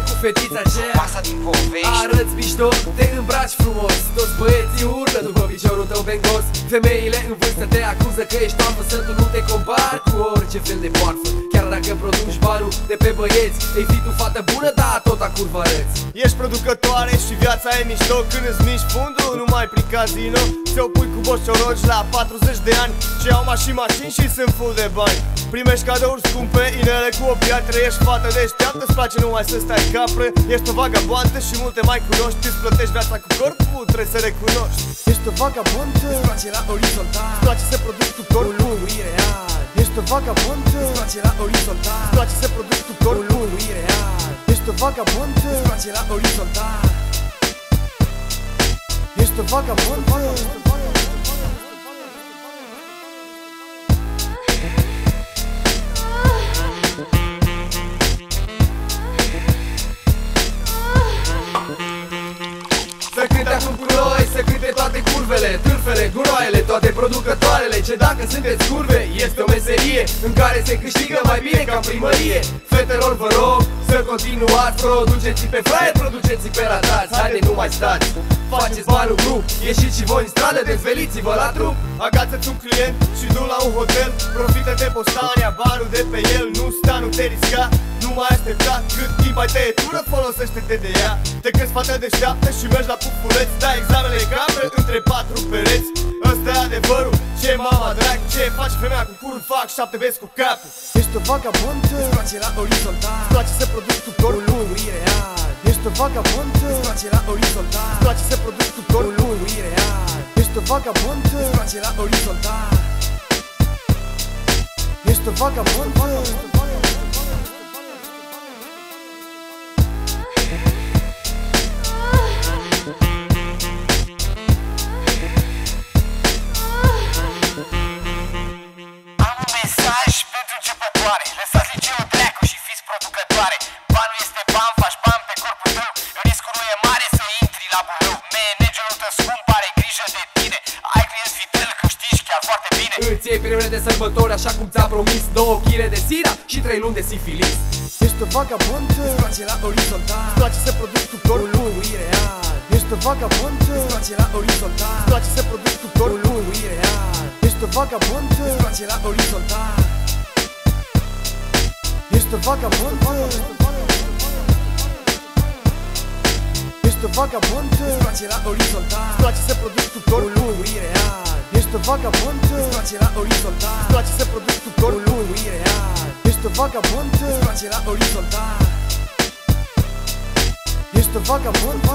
ești Semne cu fetița aceea. Masa din povești. Arăți mișto, te îmbraci frumos. Toți băieții urlă după piciorul tău vengos Femeile în vârstă te acuză că ești toarfă Să tu nu te compari cu orice fel de poarfă Chiar dacă produci banul de pe băieți Ei fi tu fată bună, dar tot acurvă răți Ești producătoare și viața e mișto. Când îți miști fundul numai prin casino. Te opui cu boșorogi la 40 de ani Ce au mașini mașini și sunt full de bani Primești cadouri scumpe, inele cu o piatră Ești fată deșteaptă, îți place numai să stai capră. Ești o vagabondă și multe mai cunoști Îți plătești viața cu corpul, trebuie să recunoști. Ești o vagabondă, Îți place la orizontal. Îți place să produci cu Cu corpul lucruri real. Ești o vagabondă, Îți place la orizontal. Îți place să produci cu Cu corpul lucruri real. Ești o vagabondă, Îți place la orizontal. Ești o vagabondă Să cânte acum cu noi, să cânte toate curvele Târfele, gunoaiele, toate producătoarele Ce dacă sunteți curve, este o meserie În care se câștigă mai bine ca în primărie. Fetelor vă rog să continuați Produceți pe fraier, produceți pe ratați. Haide nu mai stați, faceți banul grup Ieșiți și voi în stradă, dezveliți-vă la trup Agață-ți un client și du la un hotel. Profită de postarea, banul de pe el Nu sta, nu te risca, nu mai aștepta Cât timp ai tăietură, folosește-te de ea. Te crezi fată deșteaptă și mergi la pufuleț. Dai examenele cameră între patru pereți. Ăsta e adevărul, ce mama drag Ce faci femeia cu curul, fac șapte vezi cu capul. Ești o vagabondă, Îți place la orizontal. Îți place să produci cu Cu corpul. Lucruri real Ești o vagabondă, Îți place la orizontal. Îți place să produci cu Cu corpul. Lucruri real Ești o vagabondă, Îți place la orizontal. Ești o vagabondă intri la bulău Managerul tău scump are grijă de tine. Ai clienți fidel, câștigi chiar foarte bine. Îți iei perioade de sărbători așa cum ți-a promis. Două chire de sida și trei luni de sifilis. Ești o vagabondă, Îți place la orizontal. Îți place să produci cu Cu corpul lucruri real. Ești o vagabondă, Îți place la orizontal. Îți place să produci cu Cu corpul lucruri real. Ești o vagabondă, Îți place la orizontal. Ești o vagabondă Ești o vagabondă, Îți place la orizontal. Îți place să produci cu Cu corpul lucruri real Ești o vagabondă, Îți place la orizontal. Îți place să produci cu Cu corpul lucruri real Ești o vagabondă, Îți place la orizontal. Ești o vagabondă